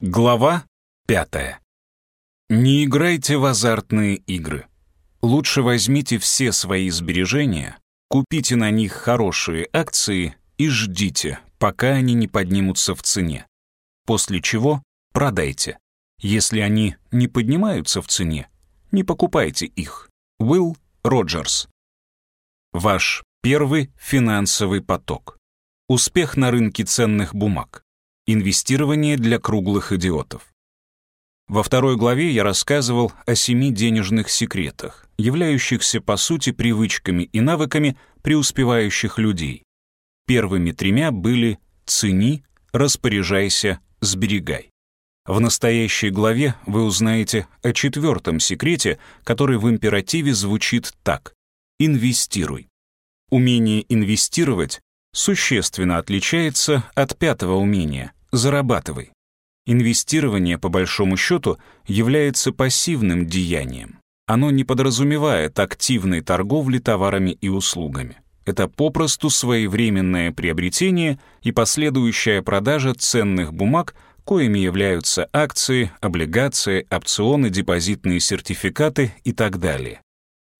Глава 5. Не играйте в азартные игры. Лучше возьмите все свои сбережения, купите на них хорошие акции и ждите, пока они не поднимутся в цене. После чего продайте. Если они не поднимаются в цене, не покупайте их. Уилл Роджерс. Ваш первый финансовый поток. Успех на рынке ценных бумаг. Инвестирование для круглых идиотов. Во второй главе я рассказывал о семи денежных секретах, являющихся по сути привычками и навыками преуспевающих людей. Первыми тремя были «цени», «распоряжайся», «сберегай». В настоящей главе вы узнаете о четвертом секрете, который в императиве звучит так «инвестируй». Умение инвестировать существенно отличается от пятого умения зарабатывай. Инвестирование, по большому счету, является пассивным деянием. Оно не подразумевает активной торговли товарами и услугами. Это попросту своевременное приобретение и последующая продажа ценных бумаг, коими являются акции, облигации, опционы, депозитные сертификаты и так далее.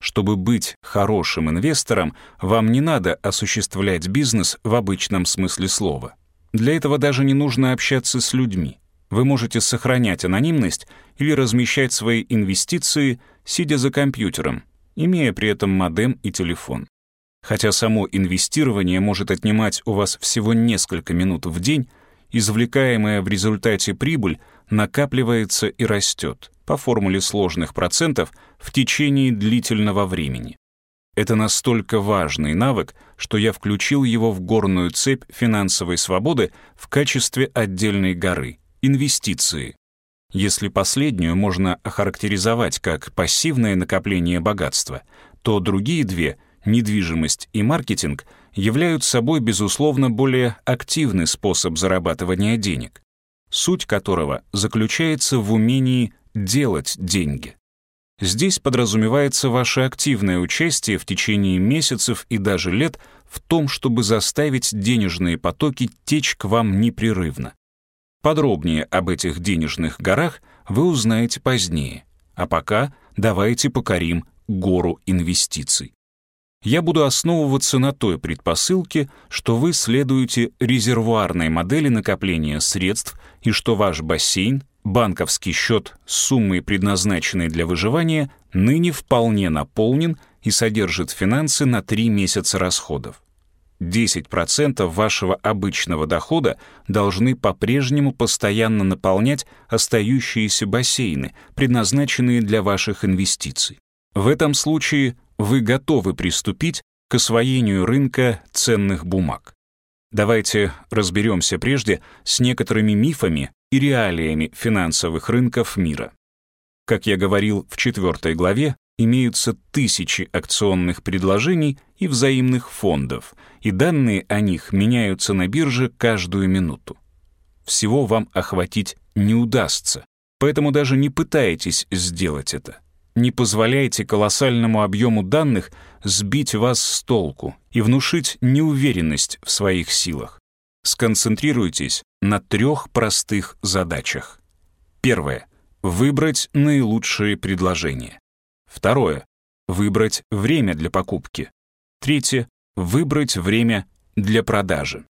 Чтобы быть хорошим инвестором, вам не надо осуществлять бизнес в обычном смысле слова. Для этого даже не нужно общаться с людьми. Вы можете сохранять анонимность или размещать свои инвестиции, сидя за компьютером, имея при этом модем и телефон. Хотя само инвестирование может отнимать у вас всего несколько минут в день, извлекаемая в результате прибыль накапливается и растет по формуле сложных процентов в течение длительного времени. Это настолько важный навык, что я включил его в горную цепь финансовой свободы в качестве отдельной горы — инвестиции. Если последнюю можно охарактеризовать как пассивное накопление богатства, то другие две — недвижимость и маркетинг — являются собой, безусловно, более активный способ зарабатывания денег, суть которого заключается в умении делать деньги. Здесь подразумевается ваше активное участие в течение месяцев и даже лет в том, чтобы заставить денежные потоки течь к вам непрерывно. Подробнее об этих денежных горах вы узнаете позднее, а пока давайте покорим гору инвестиций. Я буду основываться на той предпосылке, что вы следуете резервуарной модели накопления средств и что ваш бассейн банковский счет с суммой, предназначенной для выживания, ныне вполне наполнен и содержит финансы на 3 месяца расходов. 10% вашего обычного дохода должны по-прежнему постоянно наполнять остающиеся бассейны, предназначенные для ваших инвестиций. В этом случае вы готовы приступить к освоению рынка ценных бумаг. Давайте разберемся прежде с некоторыми мифами и реалиями финансовых рынков мира. Как я говорил в четвертой главе, имеются тысячи акционных предложений и взаимных фондов, и данные о них меняются на бирже каждую минуту. Всего вам охватить не удастся, поэтому даже не пытайтесь сделать это. Не позволяйте колоссальному объему данных сбить вас с толку и внушить неуверенность в своих силах. Сконцентрируйтесь на трех простых задачах. Первое. Выбрать наилучшие предложения. Второе. Выбрать время для покупки. Третье. Выбрать время для продажи.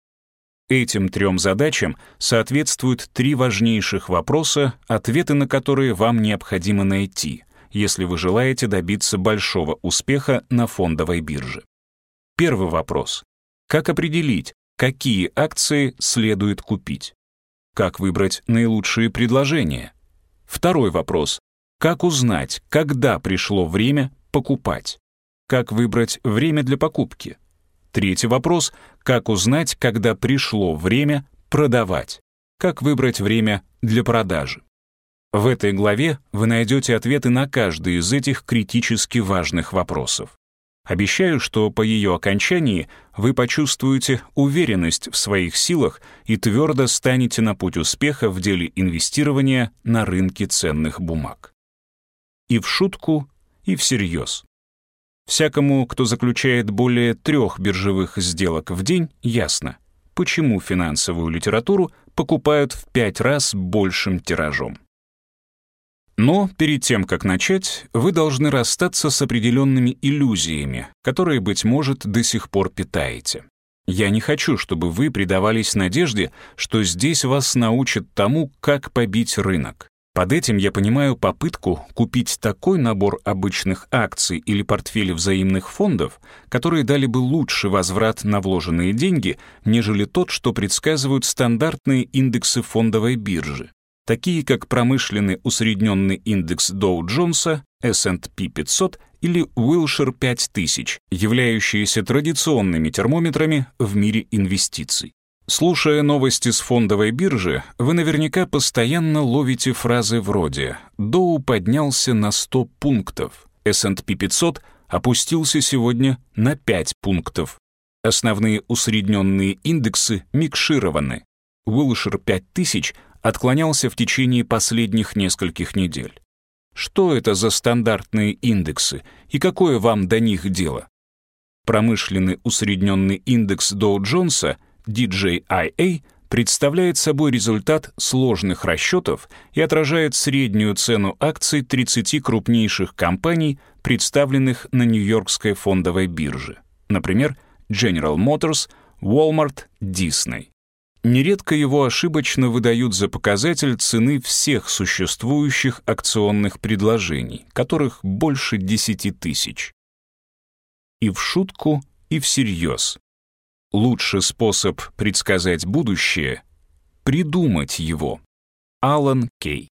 Этим трем задачам соответствуют три важнейших вопроса, ответы на которые вам необходимо найти, если вы желаете добиться большого успеха на фондовой бирже. Первый вопрос. Как определить, какие акции следует купить? Как выбрать наилучшие предложения? Второй вопрос. Как узнать, когда пришло время покупать? Как выбрать время для покупки? Третий вопрос. Как узнать, когда пришло время продавать? Как выбрать время для продажи? В этой главе вы найдете ответы на каждый из этих критически важных вопросов. Обещаю, что по ее окончании вы почувствуете уверенность в своих силах и твердо станете на путь успеха в деле инвестирования на рынке ценных бумаг. И в шутку, и всерьез. Всякому, кто заключает более трех биржевых сделок в день, ясно. почему финансовую литературу покупают в пять раз большим тиражом. Но перед тем, как начать, вы должны расстаться с определенными иллюзиями, которые, быть может, до сих пор питаете. Я не хочу, чтобы вы предавались надежде, что здесь вас научат тому, как побить рынок. Под этим я понимаю попытку купить такой набор обычных акций или портфелей взаимных фондов, которые дали бы лучший возврат на вложенные деньги, нежели тот, что предсказывают стандартные индексы фондовой биржи, такие как промышленный усредненный индекс Доу-Джонса, S&P 500 или Wilshire 5000, являющиеся традиционными термометрами в мире инвестиций. Слушая новости с фондовой биржи, вы наверняка постоянно ловите фразы вроде «Доу поднялся на 100 пунктов», S&P 500 опустился сегодня на 5 пунктов. Основные усредненные индексы микшированы. Wilshire 5000 отклонялся в течение последних нескольких недель. Что это за стандартные индексы и какое вам до них дело? Промышленный усредненный индекс Доу-Джонса — DJIA представляет собой результат сложных расчетов и отражает среднюю цену акций 30 крупнейших компаний, представленных на Нью-Йоркской фондовой бирже, например, General Motors, Walmart, Disney. Нередко его ошибочно выдают за показатель цены всех существующих акционных предложений, которых больше 10 тысяч. И в шутку, и всерьез. Лучший способ предсказать будущее — придумать его. Алан Кей.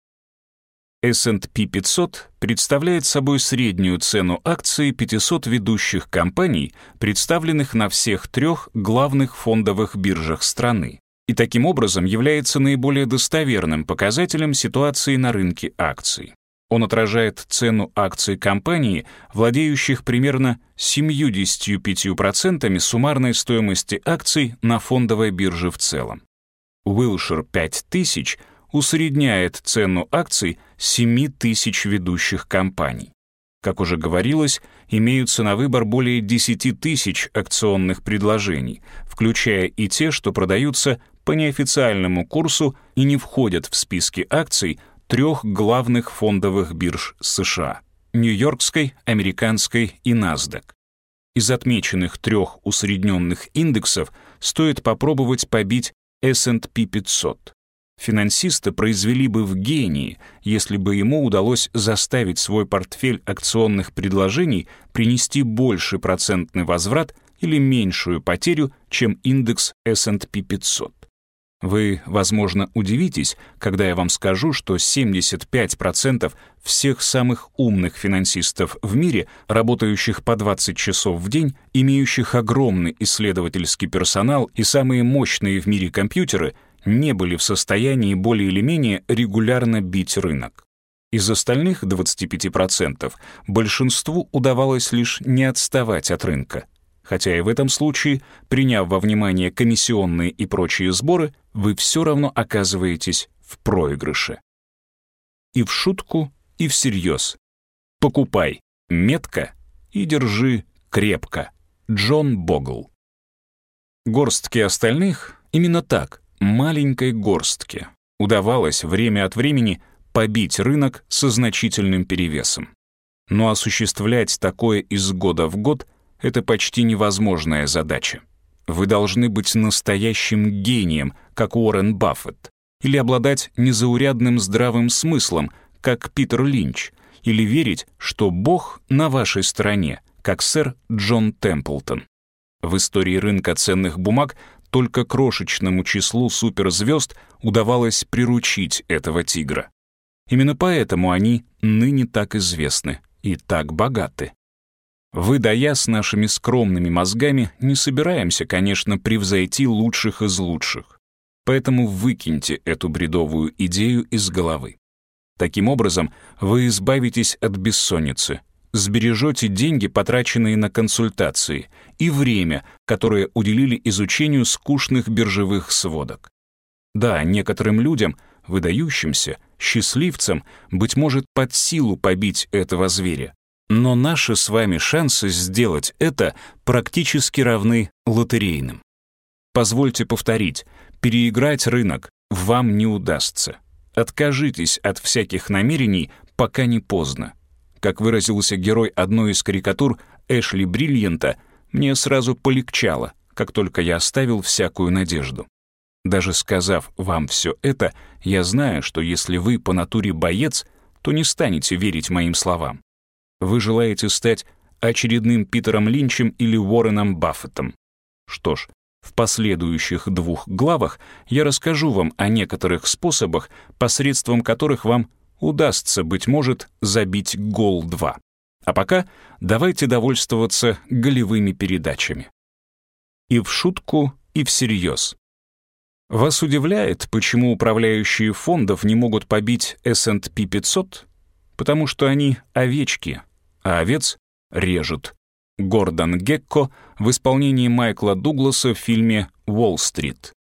S&P 500 представляет собой среднюю цену акций 500 ведущих компаний, представленных на всех трех главных фондовых биржах страны, и таким образом является наиболее достоверным показателем ситуации на рынке акций. Он отражает цену акций компании, владеющих примерно 75% суммарной стоимости акций на фондовой бирже в целом. Wilshire 5000 усредняет цену акций 7 тысяч ведущих компаний. Как уже говорилось, имеются на выбор более 10 тысяч акционных предложений, включая и те, что продаются по неофициальному курсу и не входят в списки акций, трех главных фондовых бирж США — Нью-Йоркской, Американской и NASDAQ. Из отмеченных трех усредненных индексов стоит попробовать побить S&P 500. Финансисты произвели бы в гении, если бы ему удалось заставить свой портфель акционных предложений принести больше процентный возврат или меньшую потерю, чем индекс S&P 500. Вы, возможно, удивитесь, когда я вам скажу, что 75% всех самых умных финансистов в мире, работающих по 20 часов в день, имеющих огромный исследовательский персонал и самые мощные в мире компьютеры, не были в состоянии более или менее регулярно бить рынок. Из остальных 25% большинству удавалось лишь не отставать от рынка, хотя и в этом случае, приняв во внимание комиссионные и прочие сборы, вы все равно оказываетесь в проигрыше. И в шутку, и всерьез. Покупай метко и держи крепко. Джон Богл. Горстки остальных именно так, маленькой горстке, удавалось время от времени побить рынок со значительным перевесом. Но осуществлять такое из года в год — это почти невозможная задача. Вы должны быть настоящим гением, как Уоррен Баффет, или обладать незаурядным здравым смыслом, как Питер Линч, или верить, что Бог на вашей стороне, как сэр Джон Темплтон. В истории рынка ценных бумаг только крошечному числу суперзвезд удавалось приручить этого тигра. Именно поэтому они ныне так известны и так богаты. Вы да я с нашими скромными мозгами не собираемся, конечно, превзойти лучших из лучших. Поэтому выкиньте эту бредовую идею из головы. Таким образом, вы избавитесь от бессонницы, сбережете деньги, потраченные на консультации, и время, которое уделили изучению скучных биржевых сводок. Да, некоторым людям, выдающимся, счастливцам, быть может, под силу побить этого зверя, но наши с вами шансы сделать это практически равны лотерейным. позвольте повторить, переиграть рынок вам не удастся. Откажитесь от всяких намерений, пока не поздно. Как выразился герой одной из карикатур Эшли Бриллианта, мне сразу полегчало, как только я оставил всякую надежду. Даже сказав вам все это, я знаю, что если вы по натуре боец, то не станете верить моим словам. Вы желаете стать очередным Питером Линчем или Уорреном Баффетом. Что ж, в последующих двух главах я расскажу вам о некоторых способах, посредством которых вам удастся, быть может, забить гол 2. А пока давайте довольствоваться голевыми передачами. И в шутку, и всерьез. Вас удивляет, почему управляющие фондов не могут побить S&P 500? Потому что они овечки, а овец режут. Гордон Гекко в исполнении Майкла Дугласа в фильме «Уолл-стрит».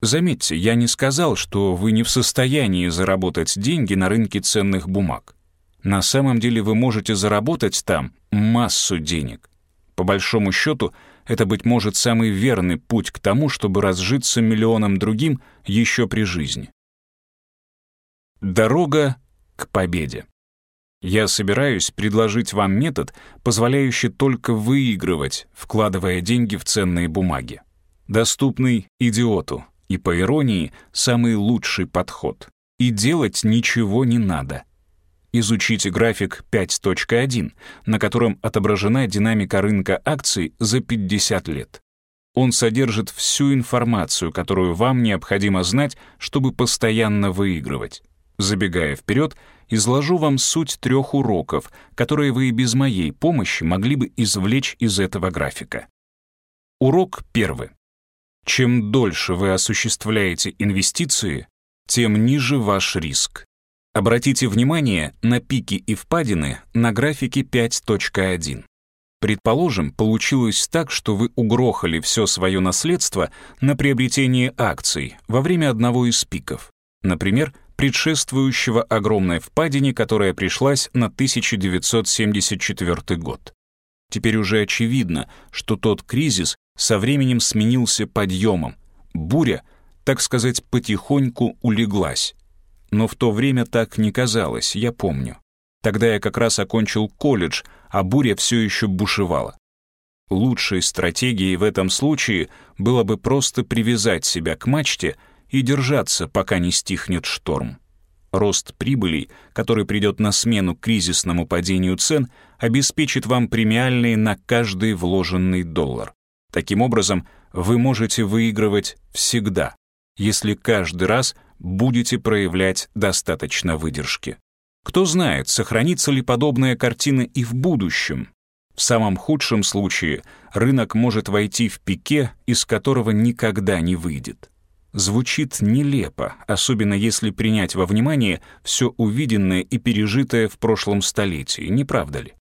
Заметьте, я не сказал, что вы не в состоянии заработать деньги на рынке ценных бумаг. На самом деле вы можете заработать там массу денег. По большому счету, это, быть может, самый верный путь к тому, чтобы разжиться миллионом другим еще при жизни. Дорога к победе. Я собираюсь предложить вам метод, позволяющий только выигрывать, вкладывая деньги в ценные бумаги. Доступный идиоту и, по иронии, самый лучший подход. И делать ничего не надо. Изучите график 5.1, на котором отображена динамика рынка акций за 50 лет. Он содержит всю информацию, которую вам необходимо знать, чтобы постоянно выигрывать. Забегая вперед, изложу вам суть трех уроков, которые вы без моей помощи могли бы извлечь из этого графика. Урок первый. Чем дольше вы осуществляете инвестиции, тем ниже ваш риск. Обратите внимание на пики и впадины на графике 5.1. Предположим, получилось так, что вы угрохали все свое наследство на приобретение акций во время одного из пиков. Например, предшествующего огромной впадине, которая пришлась на 1974 год. Теперь уже очевидно, что тот кризис со временем сменился подъемом. Буря, так сказать, потихоньку улеглась. Но в то время так не казалось, я помню. Тогда я как раз окончил колледж, а буря все еще бушевала. Лучшей стратегией в этом случае было бы просто привязать себя к мачте — и держаться, пока не стихнет шторм. Рост прибылей, который придет на смену кризисному падению цен, обеспечит вам премиальные на каждый вложенный доллар. Таким образом, вы можете выигрывать всегда, если каждый раз будете проявлять достаточно выдержки. Кто знает, сохранится ли подобная картина и в будущем. В самом худшем случае рынок может войти в пике, из которого никогда не выйдет звучит нелепо, особенно если принять во внимание все увиденное и пережитое в прошлом столетии, не правда ли?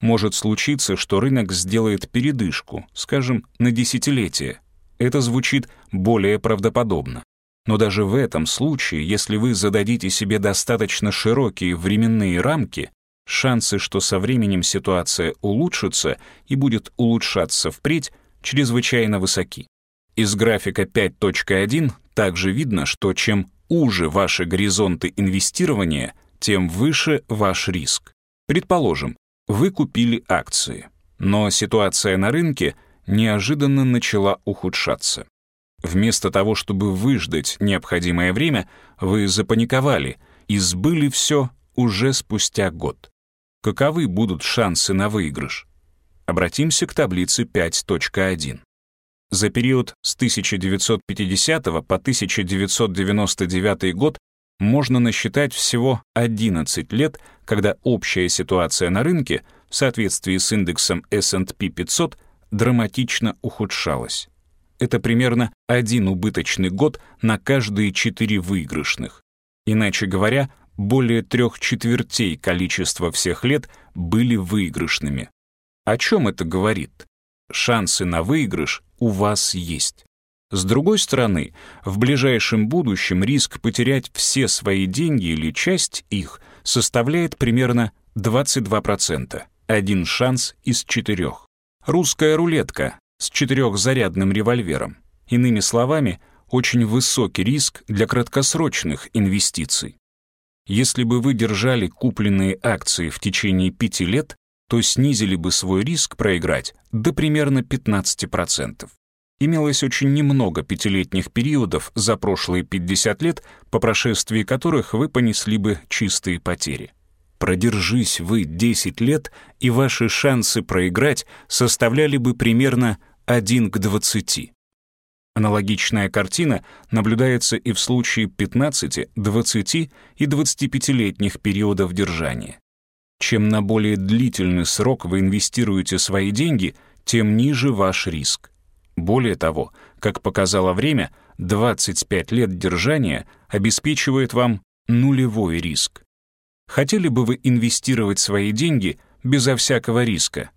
Может случиться, что рынок сделает передышку, скажем, на десятилетие. Это звучит более правдоподобно. Но даже в этом случае, если вы зададите себе достаточно широкие временные рамки, шансы, что со временем ситуация улучшится и будет улучшаться впредь, чрезвычайно высоки. Из графика 5.1 также видно, что чем уже ваши горизонты инвестирования, тем выше ваш риск. Предположим, вы купили акции, но ситуация на рынке неожиданно начала ухудшаться. Вместо того, чтобы выждать необходимое время, вы запаниковали и сбыли все уже спустя год. Каковы будут шансы на выигрыш? Обратимся к таблице 5.1. За период с 1950 по 1999 год можно насчитать всего 11 лет, когда общая ситуация на рынке в соответствии с индексом S&P 500 драматично ухудшалась. Это примерно один убыточный год на каждые четыре выигрышных. Иначе говоря, более трех четвертей количества всех лет были выигрышными. О чем это говорит? Шансы на выигрыш у вас есть. С другой стороны, в ближайшем будущем риск потерять все свои деньги или часть их составляет примерно 22%, один шанс из четырех. Русская рулетка с четырехзарядным револьвером. иными словами, очень высокий риск для краткосрочных инвестиций. Если бы вы держали купленные акции в течение пяти лет, то снизили бы свой риск проиграть до примерно 15%. Имелось очень немного пятилетних периодов за прошлые 50 лет, по прошествии которых вы понесли бы чистые потери. Продержись вы 10 лет, и ваши шансы проиграть составляли бы примерно 1 к 20. Аналогичная картина наблюдается и в случае 15, 20 и 25-летних периодов держания. Чем на более длительный срок вы инвестируете свои деньги, тем ниже ваш риск. Более того, как показало время, 25 лет держания обеспечивает вам нулевой риск. Хотели бы вы инвестировать свои деньги безо всякого риска?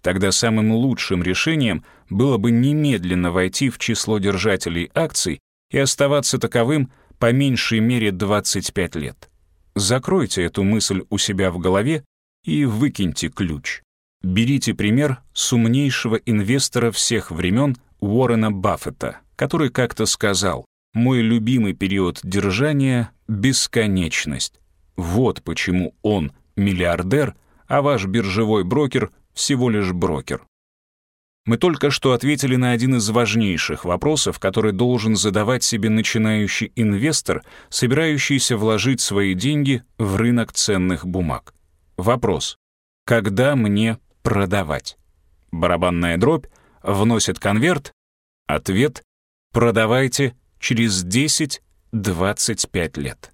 Тогда самым лучшим решением было бы немедленно войти в число держателей акций и оставаться таковым по меньшей мере 25 лет. Закройте эту мысль у себя в голове и выкиньте ключ. Берите пример с умнейшего инвестора всех времен Уоррена Баффета, который как-то сказал «Мой любимый период держания — бесконечность». Вот почему он миллиардер, а ваш биржевой брокер всего лишь брокер. Мы только что ответили на один из важнейших вопросов, который должен задавать себе начинающий инвестор, собирающийся вложить свои деньги в рынок ценных бумаг. Вопрос. Когда мне продавать? Барабанная дробь вносит конверт? Ответ. Продавайте через 10-25 лет.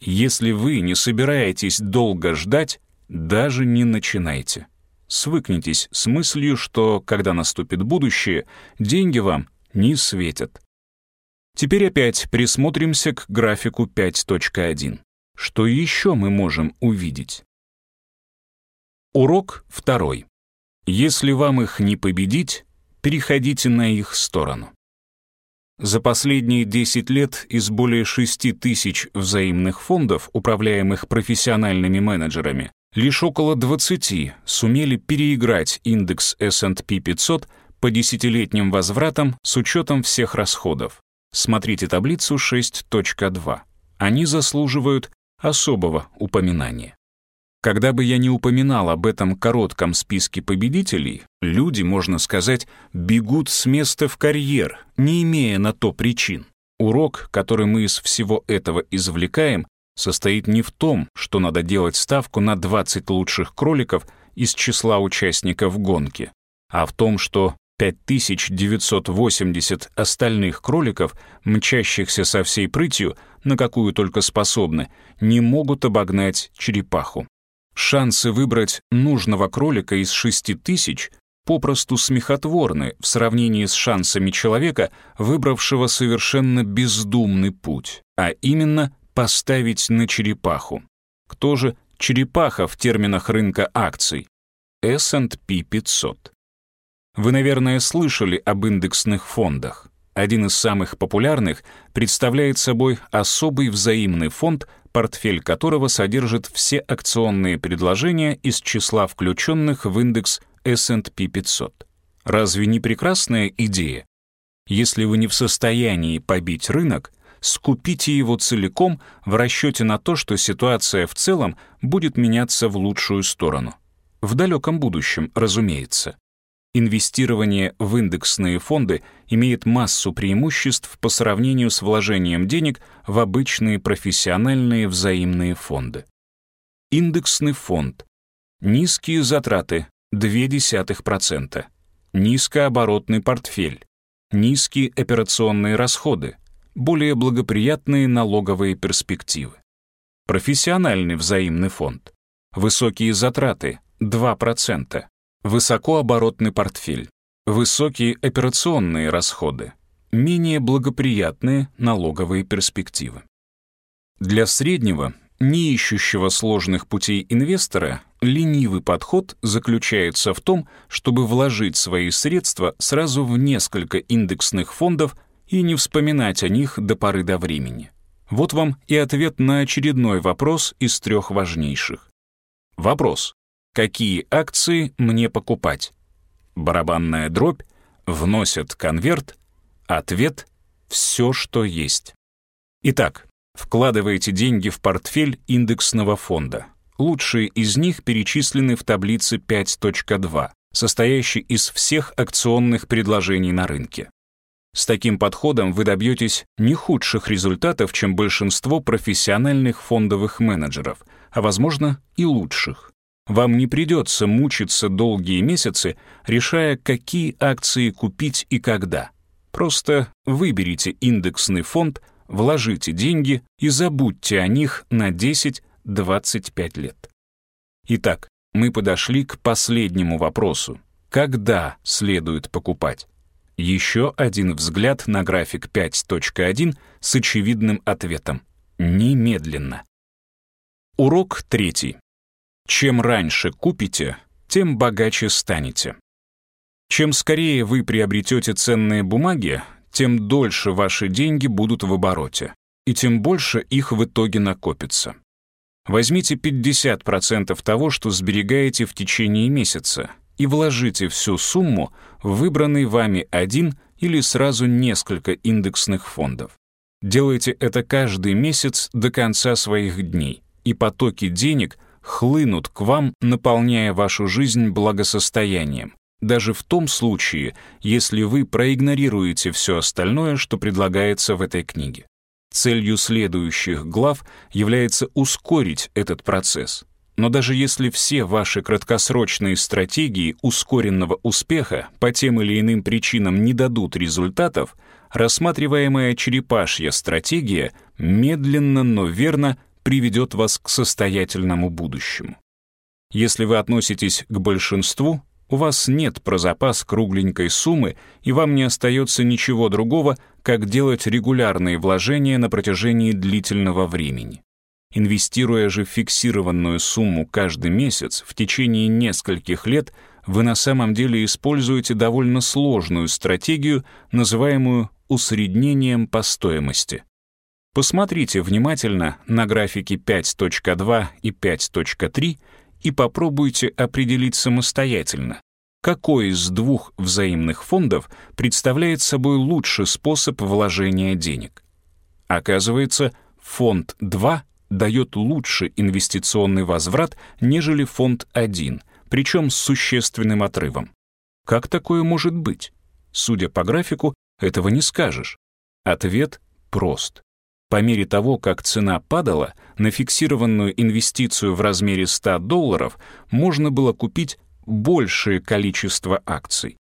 Если вы не собираетесь долго ждать, даже не начинайте. Свыкнитесь с мыслью, что, когда наступит будущее, деньги вам не светят. Теперь опять присмотримся к графику 5.1. Что еще мы можем увидеть? Урок второй. Если вам их не победить, переходите на их сторону. За последние 10 лет из более 6 тысяч взаимных фондов, управляемых профессиональными менеджерами, лишь около 20 сумели переиграть индекс S&P 500 по десятилетним возвратам с учетом всех расходов. Смотрите таблицу 6.2. Они заслуживают особого упоминания. Когда бы я не упоминал об этом коротком списке победителей, люди, можно сказать, бегут с места в карьер, не имея на то причин. Урок, который мы из всего этого извлекаем, состоит не в том, что надо делать ставку на 20 лучших кроликов из числа участников гонки, а в том, что 5980 остальных кроликов, мчащихся со всей прытью, на какую только способны, не могут обогнать черепаху. Шансы выбрать нужного кролика из шести тысяч попросту смехотворны в сравнении с шансами человека, выбравшего совершенно бездумный путь, а именно поставить на черепаху. Кто же черепаха в терминах рынка акций? S&P 500. Вы, наверное, слышали об индексных фондах. Один из самых популярных представляет собой особый взаимный фонд, портфель которого содержит все акционные предложения из числа включенных в индекс S&P 500. Разве не прекрасная идея? Если вы не в состоянии побить рынок, скупите его целиком в расчете на то, что ситуация в целом будет меняться в лучшую сторону. В далеком будущем, разумеется. Инвестирование в индексные фонды имеет массу преимуществ по сравнению с вложением денег в обычные профессиональные взаимные фонды. Индексный фонд. Низкие затраты 0,2%. Низкооборотный портфель. Низкие операционные расходы. Более благоприятные налоговые перспективы. Профессиональный взаимный фонд. Высокие затраты 2%. Высокооборотный портфель, высокие операционные расходы, менее благоприятные налоговые перспективы. Для среднего, не ищущего сложных путей инвестора, ленивый подход заключается в том, чтобы вложить свои средства сразу в несколько индексных фондов и не вспоминать о них до поры до времени. Вот вам и ответ на очередной вопрос из трех важнейших. Вопрос какие акции мне покупать. Барабанная дробь, вносят конверт, Ответ — все, что есть. Итак, вкладывайте деньги в портфель индексного фонда. Лучшие из них перечислены в таблице 5.2, состоящей из всех акционных предложений на рынке. С таким подходом вы добьетесь не худших результатов, чем большинство профессиональных фондовых менеджеров, а, возможно, и лучших. Вам не придется мучиться долгие месяцы, решая, какие акции купить и когда. Просто выберите индексный фонд, вложите деньги и забудьте о них на 10-25 лет. Итак, мы подошли к последнему вопросу. Когда следует покупать? Еще один взгляд на график 5.1 с очевидным ответом. Немедленно. Урок третий. Чем раньше купите, тем богаче станете. Чем скорее вы приобретете ценные бумаги, тем дольше ваши деньги будут в обороте, и тем больше их в итоге накопится. Возьмите 50% того, что сберегаете в течение месяца, и вложите всю сумму в выбранный вами один или сразу несколько индексных фондов. Делайте это каждый месяц до конца своих дней, и потоки денег хлынут к вам, наполняя вашу жизнь благосостоянием, даже в том случае, если вы проигнорируете все остальное, что предлагается в этой книге. Целью следующих глав является ускорить этот процесс. Но даже если все ваши краткосрочные стратегии ускоренного успеха по тем или иным причинам не дадут результатов, рассматриваемая черепашья стратегия медленно, но верно приведет вас к состоятельному будущему. Если вы относитесь к большинству, у вас нет про запас кругленькой суммы, и вам не остается ничего другого, как делать регулярные вложения на протяжении длительного времени. Инвестируя же фиксированную сумму каждый месяц в течение нескольких лет, вы на самом деле используете довольно сложную стратегию, называемую усреднением по стоимости. Посмотрите внимательно на графики 5.2 и 5.3 и попробуйте определить самостоятельно, какой из двух взаимных фондов представляет собой лучший способ вложения денег. Оказывается, фонд 2 дает лучший инвестиционный возврат, нежели фонд 1, причем с существенным отрывом. Как такое может быть? Судя по графику, этого не скажешь. Ответ прост. По мере того, как цена падала, на фиксированную инвестицию в размере 100 долларов можно было купить большее количество акций.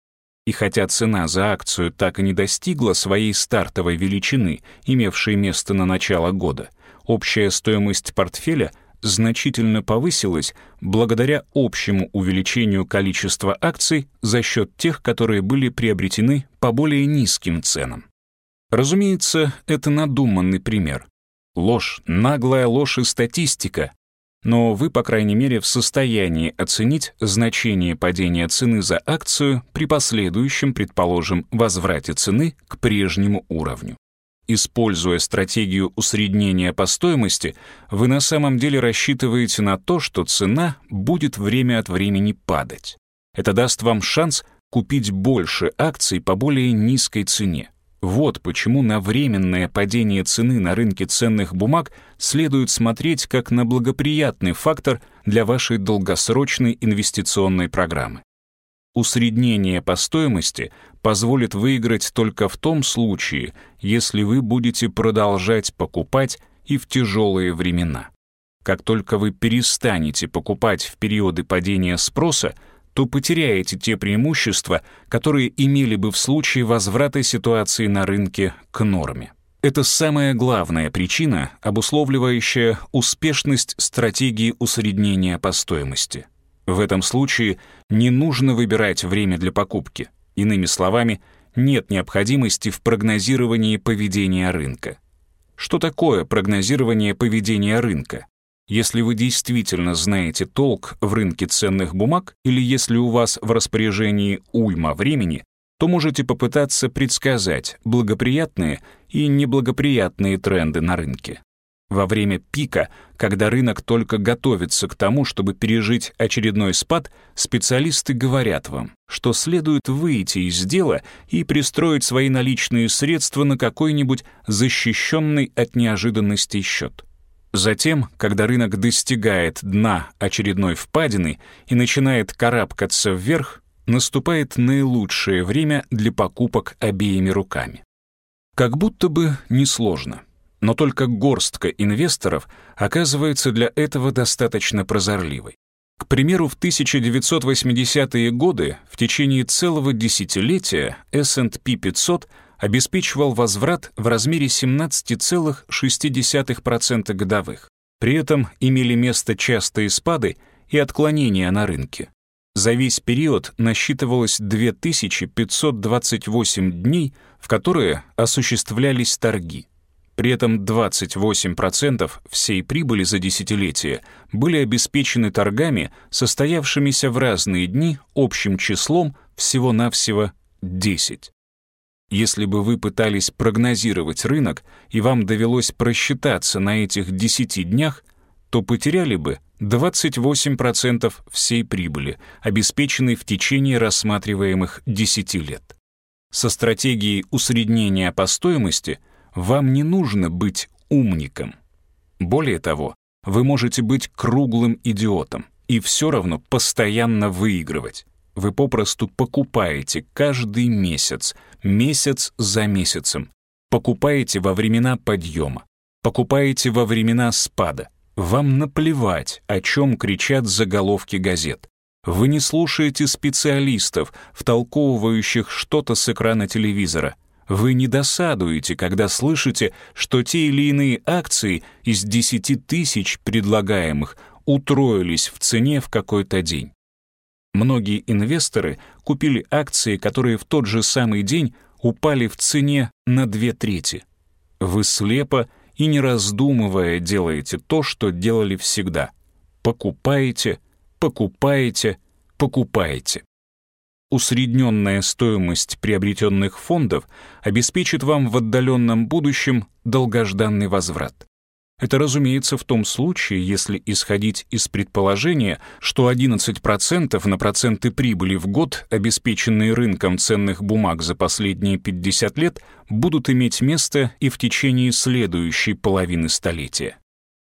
И хотя цена за акцию так и не достигла своей стартовой величины, имевшей место на начало года, общая стоимость портфеля значительно повысилась благодаря общему увеличению количества акций за счет тех, которые были приобретены по более низким ценам. Разумеется, это надуманный пример. Ложь, наглая ложь и статистика. Но вы, по крайней мере, в состоянии оценить значение падения цены за акцию при последующем, предположим, возврате цены к прежнему уровню. Используя стратегию усреднения по стоимости, вы на самом деле рассчитываете на то, что цена будет время от времени падать. Это даст вам шанс купить больше акций по более низкой цене. Вот почему на временное падение цены на рынке ценных бумаг следует смотреть как на благоприятный фактор для вашей долгосрочной инвестиционной программы. Усреднение по стоимости позволит выиграть только в том случае, если вы будете продолжать покупать и в тяжелые времена. Как только вы перестанете покупать в периоды падения спроса, то потеряете те преимущества, которые имели бы в случае возврата ситуации на рынке к норме. Это самая главная причина, обусловливающая успешность стратегии усреднения по стоимости. В этом случае не нужно выбирать время для покупки. Иными словами, нет необходимости в прогнозировании поведения рынка. Что такое прогнозирование поведения рынка? Если вы действительно знаете толк в рынке ценных бумаг или если у вас в распоряжении уйма времени, то можете попытаться предсказать благоприятные и неблагоприятные тренды на рынке. Во время пика, когда рынок только готовится к тому, чтобы пережить очередной спад, специалисты говорят вам, что следует выйти из дела и пристроить свои наличные средства на какой-нибудь защищенный от неожиданностей счет. Затем, когда рынок достигает дна очередной впадины и начинает карабкаться вверх, наступает наилучшее время для покупок обеими руками. Как будто бы несложно но только горстка инвесторов оказывается для этого достаточно прозорливой. К примеру, в 1980-е годы в течение целого десятилетия S&P 500 обеспечивал возврат в размере 17,6% годовых. При этом имели место частые спады и отклонения на рынке. За весь период насчитывалось 2528 дней, в которые осуществлялись торги. При этом 28% всей прибыли за десятилетие были обеспечены торгами, состоявшимися в разные дни общим числом всего-навсего 10. Если бы вы пытались прогнозировать рынок и вам довелось просчитаться на этих 10 днях, то потеряли бы 28% всей прибыли, обеспеченной в течение рассматриваемых 10 лет. Со стратегией усреднения по стоимости – вам не нужно быть умником. Более того, вы можете быть круглым идиотом и все равно постоянно выигрывать. Вы попросту покупаете каждый месяц, месяц за месяцем. Покупаете во времена подъема, покупаете во времена спада. Вам наплевать, о чем кричат заголовки газет. Вы не слушаете специалистов, втолковывающих что-то с экрана телевизора — вы не досадуете, когда слышите, что те или иные акции из 10 тысяч предлагаемых утроились в цене в какой-то день. Многие инвесторы купили акции, которые в тот же самый день упали в цене на две трети. Вы слепо и не раздумывая делаете то, что делали всегда. Покупаете, покупаете, покупаете усредненная стоимость приобретенных фондов обеспечит вам в отдаленном будущем долгожданный возврат. Это, разумеется, в том случае, если исходить из предположения, что 11% на проценты прибыли в год, обеспеченные рынком ценных бумаг за последние 50 лет, будут иметь место и в течение следующей половины столетия.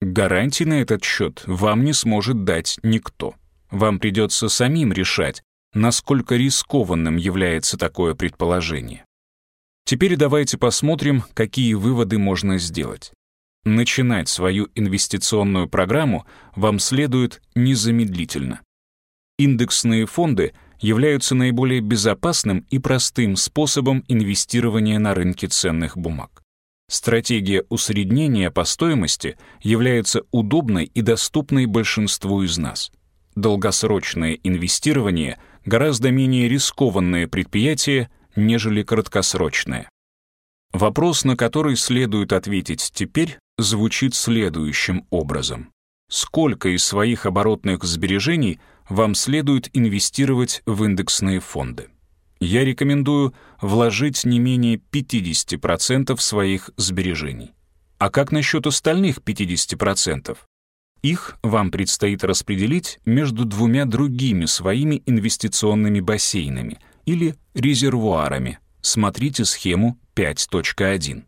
Гарантий на этот счет вам не сможет дать никто. Вам придется самим решать, насколько рискованным является такое предположение. Теперь давайте посмотрим, какие выводы можно сделать. Начинать свою инвестиционную программу вам следует незамедлительно. Индексные фонды являются наиболее безопасным и простым способом инвестирования на рынке ценных бумаг. Стратегия усреднения по стоимости является удобной и доступной большинству из нас. Долгосрочное инвестирование — гораздо менее рискованное предприятие, нежели краткосрочное. Вопрос, на который следует ответить теперь, звучит следующим образом. Сколько из своих оборотных сбережений вам следует инвестировать в индексные фонды? Я рекомендую вложить не менее 50% своих сбережений. А как насчет остальных 50%? Их вам предстоит распределить между двумя другими своими инвестиционными бассейнами или резервуарами. Смотрите схему 5.1.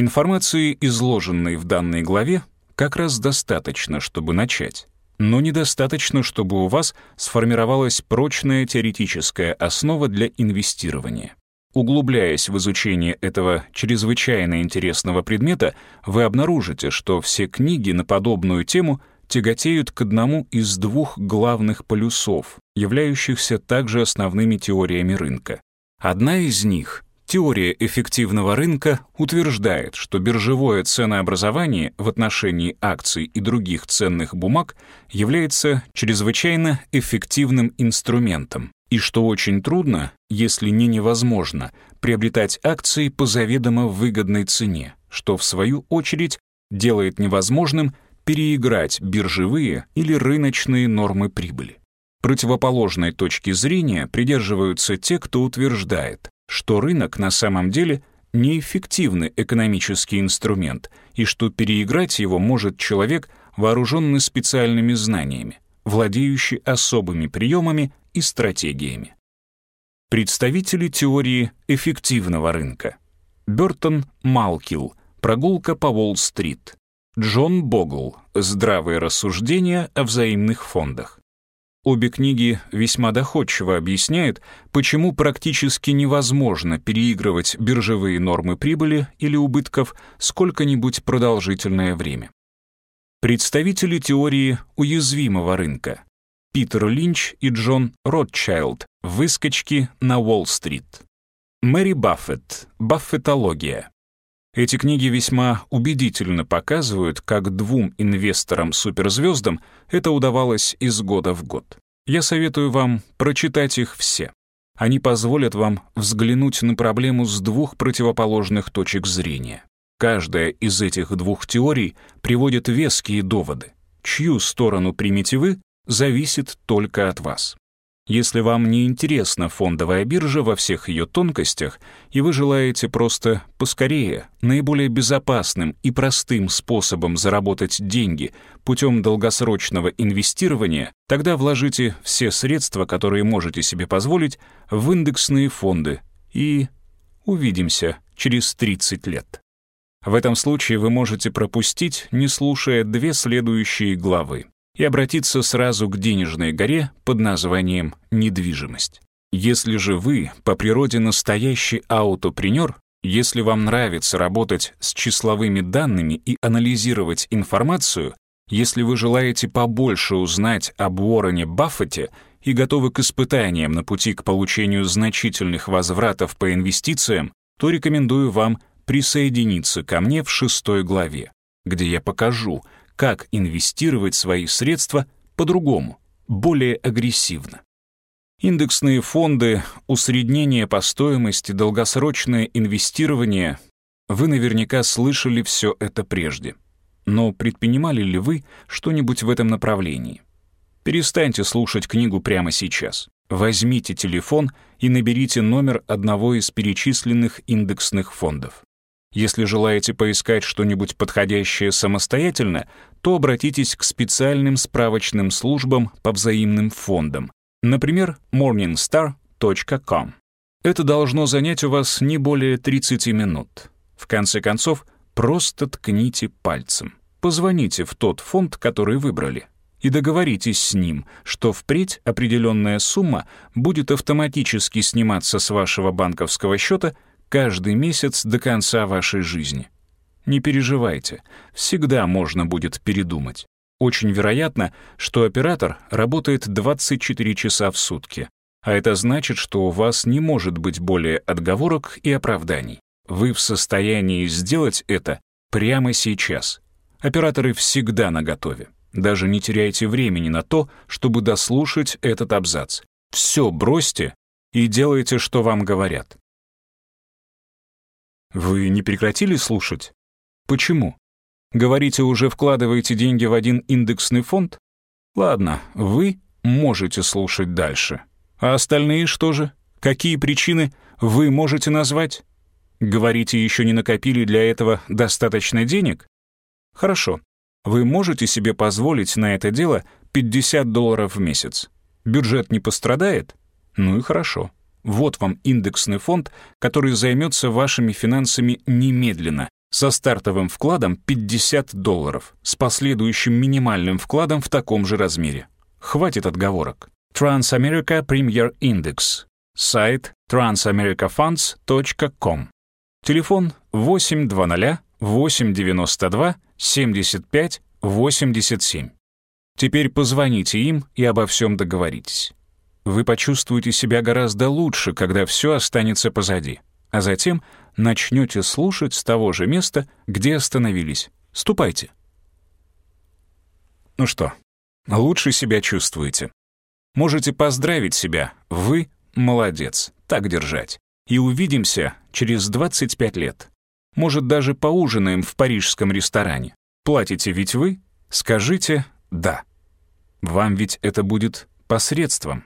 Информации, изложенной в данной главе, как раз достаточно, чтобы начать, но недостаточно, чтобы у вас сформировалась прочная теоретическая основа для инвестирования. Углубляясь в изучение этого чрезвычайно интересного предмета, вы обнаружите, что все книги на подобную тему тяготеют к одному из двух главных полюсов, являющихся также основными теориями рынка. Одна из них, теория эффективного рынка, утверждает, что биржевое ценообразование в отношении акций и других ценных бумаг является чрезвычайно эффективным инструментом, и что очень трудно, если не невозможно, приобретать акции по заведомо выгодной цене, что в свою очередь делает невозможным переиграть биржевые или рыночные нормы прибыли. Противоположной точки зрения придерживаются те, кто утверждает, что рынок на самом деле неэффективный экономический инструмент и что переиграть его может человек, вооруженный специальными знаниями, владеющий особыми приемами и стратегиями. Представители теории эффективного рынка. Бертон Малкил «Прогулка по Уолл-стрит». Джон Богл «Здравые рассуждения о взаимных фондах». Обе книги весьма доходчиво объясняют, почему практически невозможно переигрывать биржевые нормы прибыли или убытков сколько-нибудь продолжительное время. Представители теории уязвимого рынка. Питер Линч и Джон Ротчайлд «Выскочки на Уолл-стрит». Мэри Баффет «Баффетология». Эти книги весьма убедительно показывают, как двум инвесторам-суперзвездам это удавалось из года в год. Я советую вам прочитать их все. Они позволят вам взглянуть на проблему с двух противоположных точек зрения. Каждая из этих двух теорий приводит веские доводы. Чью сторону примете вы, зависит только от вас. Если вам не интересна фондовая биржа во всех ее тонкостях, и вы желаете просто поскорее, наиболее безопасным и простым способом заработать деньги путем долгосрочного инвестирования, тогда вложите все средства, которые можете себе позволить, в индексные фонды и увидимся через 30 лет. В этом случае вы можете пропустить, не слушая две следующие главы и обратиться сразу к денежной горе под названием недвижимость. Если же вы по природе настоящий аутопренер, если вам нравится работать с числовыми данными и анализировать информацию, если вы желаете побольше узнать об Уоррене Баффете и готовы к испытаниям на пути к получению значительных возвратов по инвестициям, то рекомендую вам присоединиться ко мне в шестой главе, где я покажу, как инвестировать свои средства по-другому, более агрессивно. Индексные фонды, усреднение по стоимости, долгосрочное инвестирование — вы наверняка слышали все это прежде. Но предпринимали ли вы что-нибудь в этом направлении? Перестаньте слушать книгу прямо сейчас. Возьмите телефон и наберите номер одного из перечисленных индексных фондов. Если желаете поискать что-нибудь подходящее самостоятельно, то обратитесь к специальным справочным службам по взаимным фондам, например, morningstar.com. Это должно занять у вас не более 30 минут. В конце концов, просто ткните пальцем. Позвоните в тот фонд, который выбрали, и договоритесь с ним, что впредь определенная сумма будет автоматически сниматься с вашего банковского счета каждый месяц до конца вашей жизни. Не переживайте, всегда можно будет передумать. Очень вероятно, что оператор работает 24 часа в сутки, а это значит, что у вас не может быть более отговорок и оправданий. Вы в состоянии сделать это прямо сейчас. Операторы всегда наготове. Даже не теряйте времени на то, чтобы дослушать этот абзац. Все бросьте и делайте, что вам говорят. Вы не прекратили слушать? Почему? Говорите, уже вкладываете деньги в один индексный фонд? Ладно, вы можете слушать дальше. А остальные что же? Какие причины вы можете назвать? Говорите, еще не накопили для этого достаточно денег? Хорошо. Вы можете себе позволить на это дело 50 долларов в месяц. Бюджет не пострадает? Ну и хорошо. Вот вам индексный фонд, который займется вашими финансами немедленно, со стартовым вкладом 50 долларов, с последующим минимальным вкладом в таком же размере. Хватит отговорок. Transamerica Premier Index. Сайт transamericafunds.com. Телефон 820 892 75 87. Теперь позвоните им и обо всем договоритесь. Вы почувствуете себя гораздо лучше, когда все останется позади, а затем начнете слушать с того же места, где остановились. Ступайте. Ну что, лучше себя чувствуете. Можете поздравить себя. Вы молодец. Так держать. И увидимся через 25 лет. Может, даже поужинаем в парижском ресторане. Платите ведь вы? Скажите «да». Вам ведь это будет посредством.